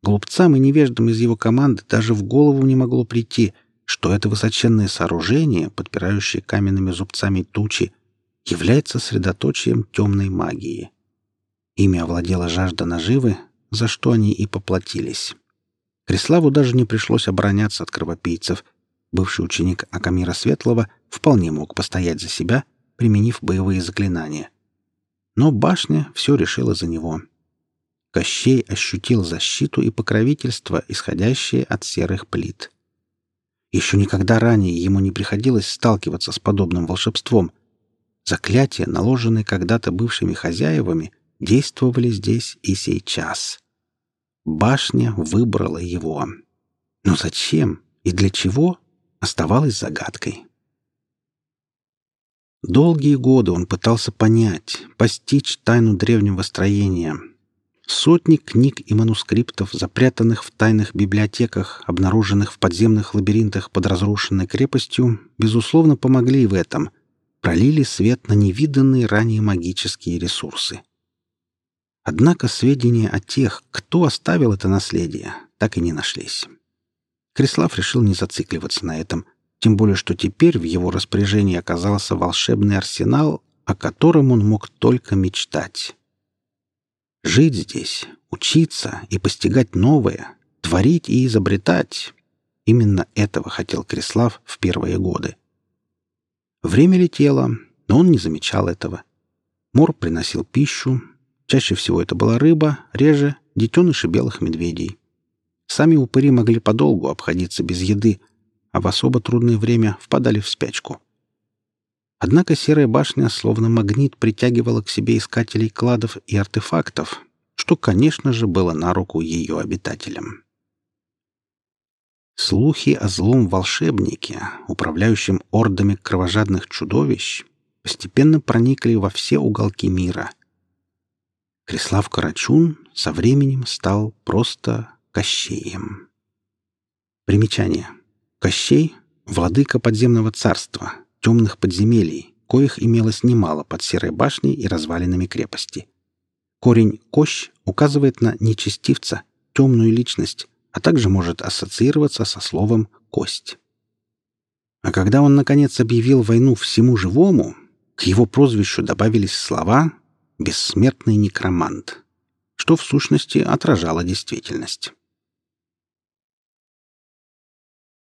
Глупцам и невеждам из его команды даже в голову не могло прийти, что это высоченное сооружение, подпирающее каменными зубцами тучи, является средоточием темной магии. Ими овладела жажда наживы, за что они и поплатились. Криславу даже не пришлось обороняться от кровопийцев. Бывший ученик Акамира Светлого вполне мог постоять за себя, применив боевые заклинания. Но башня все решила за него. Кощей ощутил защиту и покровительство, исходящее от серых плит. Еще никогда ранее ему не приходилось сталкиваться с подобным волшебством — Заклятия, наложенные когда-то бывшими хозяевами, действовали здесь и сейчас. Башня выбрала его. Но зачем и для чего оставалось загадкой. Долгие годы он пытался понять, постичь тайну древнего строения. Сотни книг и манускриптов, запрятанных в тайных библиотеках, обнаруженных в подземных лабиринтах под разрушенной крепостью, безусловно, помогли в этом — пролили свет на невиданные ранее магические ресурсы. Однако сведения о тех, кто оставил это наследие, так и не нашлись. Крислав решил не зацикливаться на этом, тем более что теперь в его распоряжении оказался волшебный арсенал, о котором он мог только мечтать. Жить здесь, учиться и постигать новое, творить и изобретать — именно этого хотел Крислав в первые годы. Время летело, но он не замечал этого. Мор приносил пищу. Чаще всего это была рыба, реже — детеныши белых медведей. Сами упыри могли подолгу обходиться без еды, а в особо трудное время впадали в спячку. Однако серая башня словно магнит притягивала к себе искателей кладов и артефактов, что, конечно же, было на руку ее обитателям. Слухи о злом волшебнике, управляющем ордами кровожадных чудовищ, постепенно проникли во все уголки мира. Крислав Карачун со временем стал просто Кощеем. Примечание. Кощей — владыка подземного царства, темных подземелий, коих имелось немало под Серой башней и развалинами крепости. Корень «кощ» указывает на нечестивца, темную личность, а также может ассоциироваться со словом «кость». А когда он, наконец, объявил войну всему живому, к его прозвищу добавились слова «бессмертный некромант», что в сущности отражало действительность.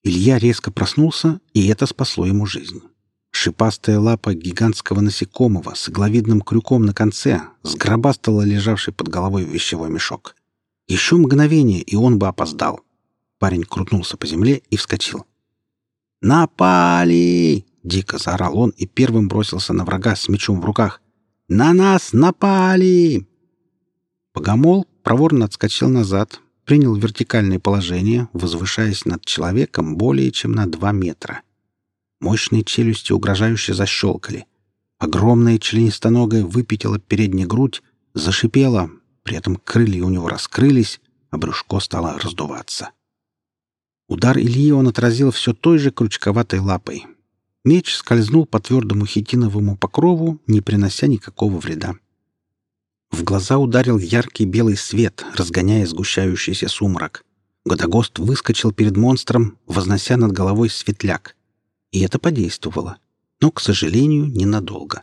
Илья резко проснулся, и это спасло ему жизнь. Шипастая лапа гигантского насекомого с игловидным крюком на конце сгробастала лежавший под головой вещевой мешок. Еще мгновение, и он бы опоздал. Парень крутнулся по земле и вскочил. «Напали!» — дико заорал он и первым бросился на врага с мечом в руках. «На нас напали!» Богомол проворно отскочил назад, принял вертикальное положение, возвышаясь над человеком более чем на два метра. Мощные челюсти угрожающе защелкали. Огромная членистоногая выпятила переднюю грудь, зашипела, при этом крылья у него раскрылись, а брюшко стало раздуваться. Удар Ильи он отразил все той же крючковатой лапой. Меч скользнул по твердому хитиновому покрову, не принося никакого вреда. В глаза ударил яркий белый свет, разгоняя сгущающийся сумрак. Годогост выскочил перед монстром, вознося над головой светляк. И это подействовало. Но, к сожалению, ненадолго.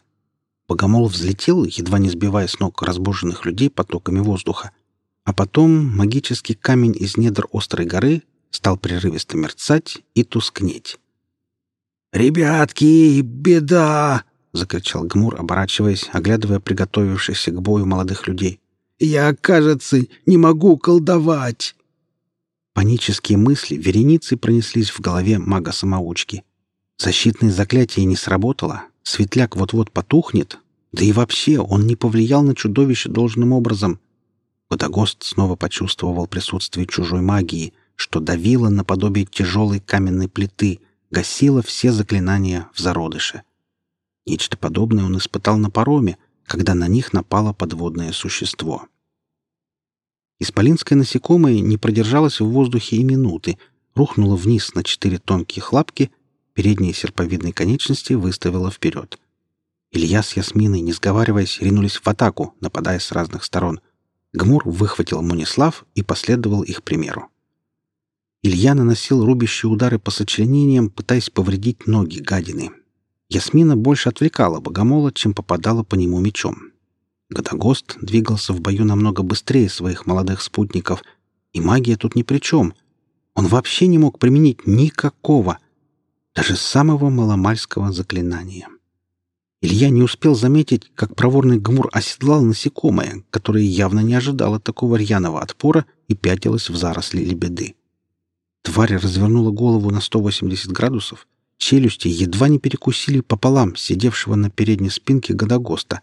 Богомол взлетел, едва не сбивая с ног разбуженных людей потоками воздуха. А потом магический камень из недр острой горы стал прерывисто мерцать и тускнеть. «Ребятки, беда!» — закричал Гмур, оборачиваясь, оглядывая приготовившихся к бою молодых людей. «Я, кажется, не могу колдовать!» Панические мысли вереницей пронеслись в голове мага-самоучки. Защитное заклятие не сработало, светляк вот-вот потухнет, да и вообще он не повлиял на чудовище должным образом. Водогост снова почувствовал присутствие чужой магии, что давило наподобие тяжелой каменной плиты, гасило все заклинания в зародыше. Нечто подобное он испытал на пароме, когда на них напало подводное существо. Исполинское насекомое не продержалось в воздухе и минуты, рухнуло вниз на четыре тонких лапки, передние серповидные конечности выставило вперед. Илья с Ясминой, не сговариваясь, ринулись в атаку, нападая с разных сторон. Гмур выхватил Мунислав и последовал их примеру. Илья наносил рубящие удары по сочленениям, пытаясь повредить ноги гадины — Ясмина больше отвлекала богомола, чем попадала по нему мечом. Годогост двигался в бою намного быстрее своих молодых спутников, и магия тут ни при чем. Он вообще не мог применить никакого, даже самого маломальского заклинания. Илья не успел заметить, как проворный гмур оседлал насекомое, которое явно не ожидало такого рьяного отпора и пятилось в заросли лебеды. Тварь развернула голову на 180 градусов Челюсти едва не перекусили пополам сидевшего на передней спинке Годогоста.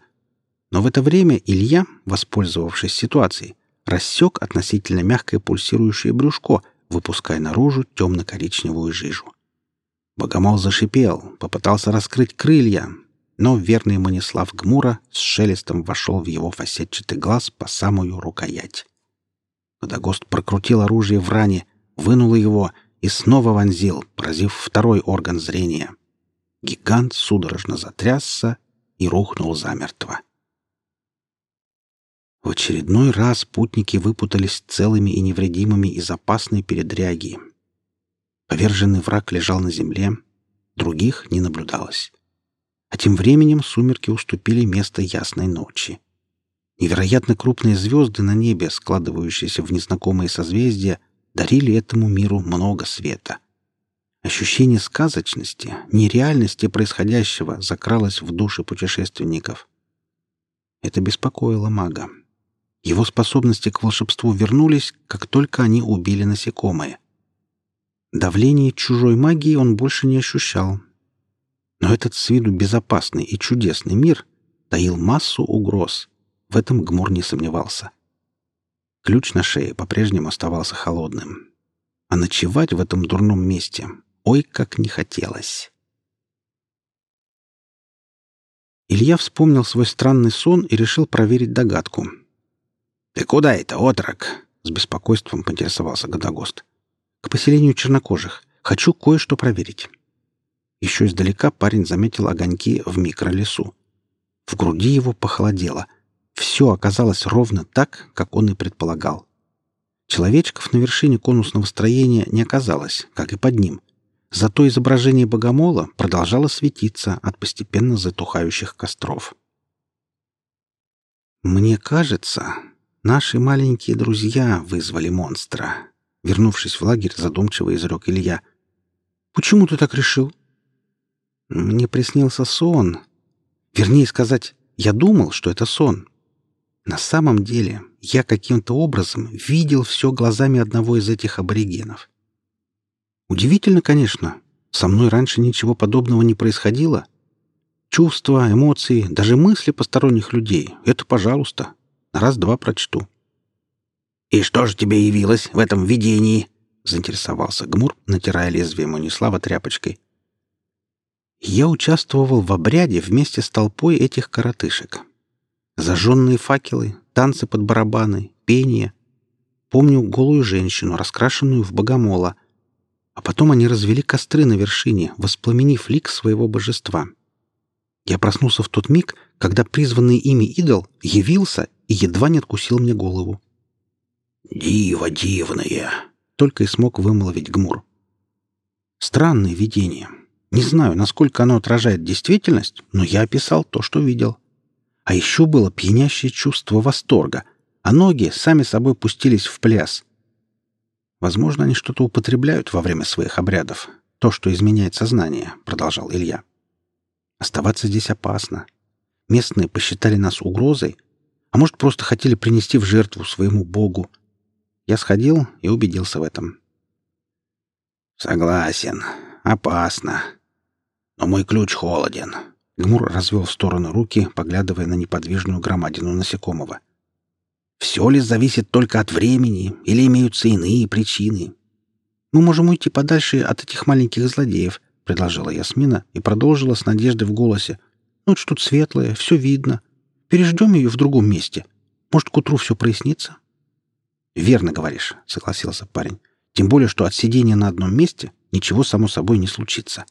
Но в это время Илья, воспользовавшись ситуацией, рассек относительно мягкое пульсирующее брюшко, выпуская наружу темно-коричневую жижу. Богомол зашипел, попытался раскрыть крылья, но верный Манислав Гмура с шелестом вошел в его фасетчатый глаз по самую рукоять. Годогост прокрутил оружие в ране, вынул его и снова вонзил, поразив второй орган зрения. Гигант судорожно затрясся и рухнул замертво. В очередной раз путники выпутались целыми и невредимыми из опасной передряги. Поверженный враг лежал на земле, других не наблюдалось. А тем временем сумерки уступили место ясной ночи. Невероятно крупные звезды на небе, складывающиеся в незнакомые созвездия, дарили этому миру много света. Ощущение сказочности, нереальности происходящего закралось в души путешественников. Это беспокоило мага. Его способности к волшебству вернулись, как только они убили насекомое. Давление чужой магии он больше не ощущал. Но этот с виду безопасный и чудесный мир таил массу угроз. В этом Гмур не сомневался. Ключ на шее по-прежнему оставался холодным. А ночевать в этом дурном месте ой как не хотелось. Илья вспомнил свой странный сон и решил проверить догадку. «Ты куда это, отрок?» — с беспокойством поинтересовался Годогост. «К поселению чернокожих. Хочу кое-что проверить». Еще издалека парень заметил огоньки в микролесу. В груди его похолодело — все оказалось ровно так, как он и предполагал. Человечков на вершине конусного строения не оказалось, как и под ним. Зато изображение богомола продолжало светиться от постепенно затухающих костров. «Мне кажется, наши маленькие друзья вызвали монстра», — вернувшись в лагерь, задумчиво изрек Илья. «Почему ты так решил?» «Мне приснился сон. Вернее сказать, я думал, что это сон, на самом деле, я каким-то образом видел все глазами одного из этих аборигенов. Удивительно, конечно. Со мной раньше ничего подобного не происходило. Чувства, эмоции, даже мысли посторонних людей — это пожалуйста. Раз-два прочту. «И что же тебе явилось в этом видении?» — заинтересовался Гмур, натирая лезвие Манислава тряпочкой. Я участвовал в обряде вместе с толпой этих коротышек. Зажженные факелы, танцы под барабаны, пение. Помню голую женщину, раскрашенную в богомола. а потом они развели костры на вершине, воспламенив лик своего божества. Я проснулся в тот миг, когда призванный ими идол явился и едва не откусил мне голову. «Диво дивное!» — только и смог вымолвить Гмур. Странное видение. Не знаю, насколько оно отражает действительность, но я описал то, что видел. А еще было пьянящее чувство восторга, а ноги сами собой пустились в пляс. Возможно, они что-то употребляют во время своих обрядов. То, что изменяет сознание, — продолжал Илья. Оставаться здесь опасно. Местные посчитали нас угрозой, а может, просто хотели принести в жертву своему богу. Я сходил и убедился в этом. «Согласен. Опасно. Но мой ключ холоден». Гмур развел в сторону руки, поглядывая на неподвижную громадину насекомого. «Все ли зависит только от времени, или имеются иные причины?» «Мы можем уйти подальше от этих маленьких злодеев», — предложила Ясмина и продолжила с надеждой в голосе. «Ну, что тут светлое, все видно. Переждем ее в другом месте. Может, к утру все прояснится?» «Верно говоришь», — согласился парень. Тем более, что от сидения на одном месте ничего само собой не случится.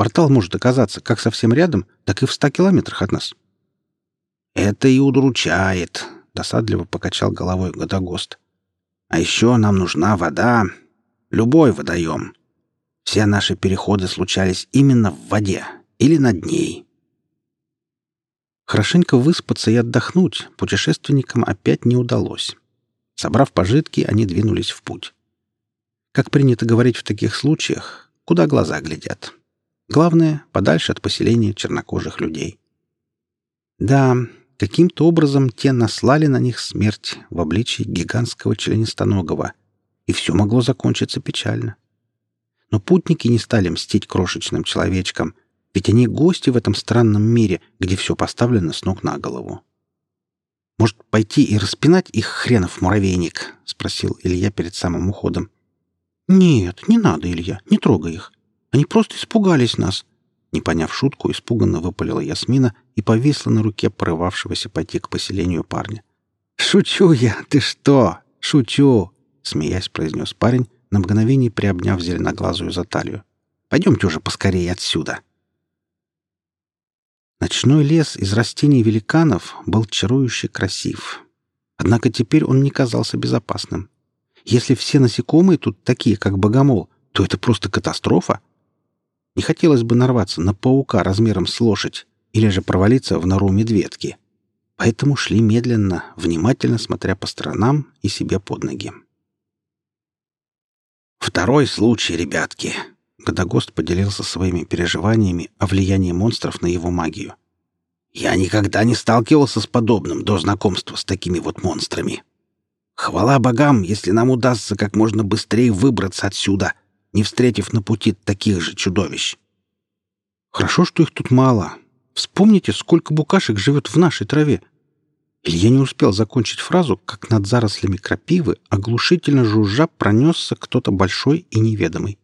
Портал может оказаться как совсем рядом, так и в ста километрах от нас. «Это и удручает», — досадливо покачал головой Годогост. «А еще нам нужна вода. Любой водоем. Все наши переходы случались именно в воде или над ней». Хорошенько выспаться и отдохнуть путешественникам опять не удалось. Собрав пожитки, они двинулись в путь. Как принято говорить в таких случаях, куда глаза глядят. Главное — подальше от поселения чернокожих людей. Да, каким-то образом те наслали на них смерть в обличии гигантского членистоногого, и все могло закончиться печально. Но путники не стали мстить крошечным человечкам, ведь они гости в этом странном мире, где все поставлено с ног на голову. «Может, пойти и распинать их хренов муравейник?» — спросил Илья перед самым уходом. «Нет, не надо, Илья, не трогай их. Они просто испугались нас». Не поняв шутку, испуганно выпалила Ясмина и повисла на руке порывавшегося пойти к поселению парня. «Шучу я, ты что? Шучу!» — смеясь произнес парень, на мгновение приобняв зеленоглазую за талию. «Пойдемте уже поскорее отсюда!» Ночной лес из растений великанов был чарующе красив. Однако теперь он не казался безопасным. Если все насекомые тут такие, как богомол, то это просто катастрофа. Не хотелось бы нарваться на паука размером с лошадь или же провалиться в нору медведки. Поэтому шли медленно, внимательно смотря по сторонам и себе под ноги. «Второй случай, ребятки!» Годогост поделился своими переживаниями о влиянии монстров на его магию. «Я никогда не сталкивался с подобным до знакомства с такими вот монстрами. Хвала богам, если нам удастся как можно быстрее выбраться отсюда, не встретив на пути таких же чудовищ. Хорошо, что их тут мало. Вспомните, сколько букашек живет в нашей траве. Илья не успел закончить фразу, как над зарослями крапивы оглушительно жужжа пронесся кто-то большой и неведомый.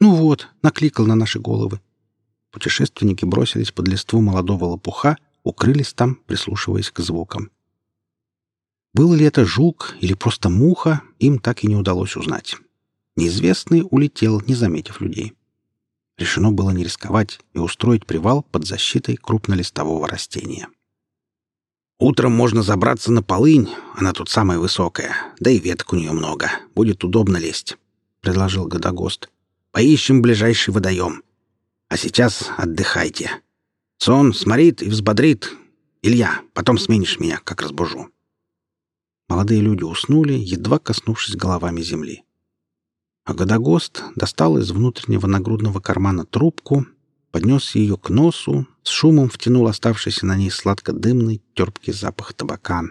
Ну вот, накликал на наши головы. Путешественники бросились под листву молодого лопуха, укрылись там, прислушиваясь к звукам. Был ли это жук или просто муха, им так и не удалось узнать. Неизвестный улетел, не заметив людей. Решено было не рисковать и устроить привал под защитой крупнолистового растения. «Утром можно забраться на полынь, она тут самая высокая, да и веток у нее много, будет удобно лезть», — предложил Годогост. «Поищем ближайший водоем. А сейчас отдыхайте. Сон сморит и взбодрит. Илья, потом сменишь меня, как разбужу». Молодые люди уснули, едва коснувшись головами земли. А Годогост достал из внутреннего нагрудного кармана трубку, поднес ее к носу, с шумом втянул оставшийся на ней сладко-дымный, терпкий запах табака.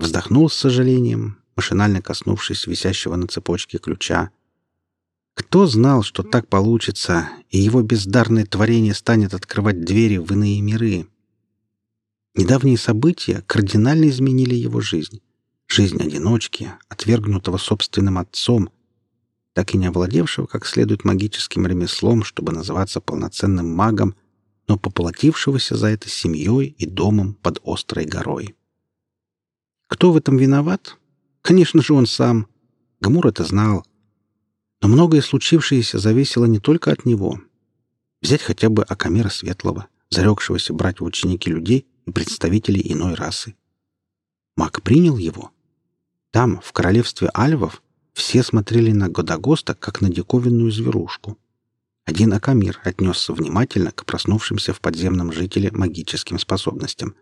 Вздохнул с сожалением, машинально коснувшись висящего на цепочке ключа. Кто знал, что так получится, и его бездарное творение станет открывать двери в иные миры? Недавние события кардинально изменили его жизнь. Жизнь одиночки, отвергнутого собственным отцом, так и не овладевшего как следует магическим ремеслом, чтобы называться полноценным магом, но поплатившегося за это семьей и домом под острой горой. Кто в этом виноват? Конечно же, он сам. Гамур это знал. Но многое случившееся зависело не только от него. Взять хотя бы Акамера Светлого, зарекшегося брать в ученики людей и представителей иной расы. Маг принял его. Там, в королевстве альвов, все смотрели на Годогоста, как на диковинную зверушку. Один Акамир отнесся внимательно к проснувшимся в подземном жителе магическим способностям.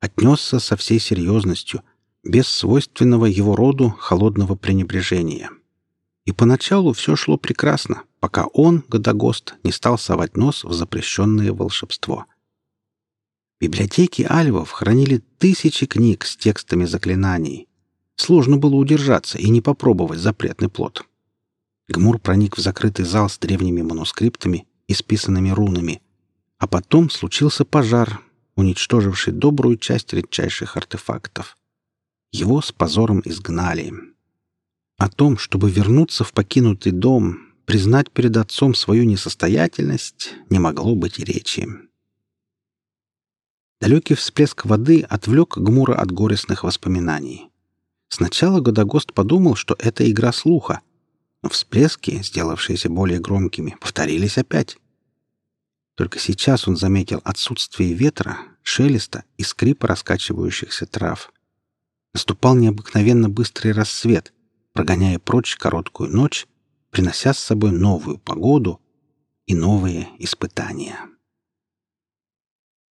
Отнесся со всей серьезностью, без свойственного его роду холодного пренебрежения. И поначалу все шло прекрасно, пока он, Годогост, не стал совать нос в запрещенное волшебство. Библиотеки альвов хранили тысячи книг с текстами заклинаний. Сложно было удержаться и не попробовать запретный плод. Гмур проник в закрытый зал с древними манускриптами, исписанными рунами. А потом случился пожар, уничтоживший добрую часть редчайших артефактов. Его с позором изгнали. О том, чтобы вернуться в покинутый дом, признать перед отцом свою несостоятельность, не могло быть и речи. Далекий всплеск воды отвлек Гмура от горестных воспоминаний. Сначала Годогост подумал, что это игра слуха, но всплески, сделавшиеся более громкими, повторились опять. Только сейчас он заметил отсутствие ветра, шелеста и скрипа раскачивающихся трав. Наступал необыкновенно быстрый рассвет, прогоняя прочь короткую ночь, принося с собой новую погоду и новые испытания.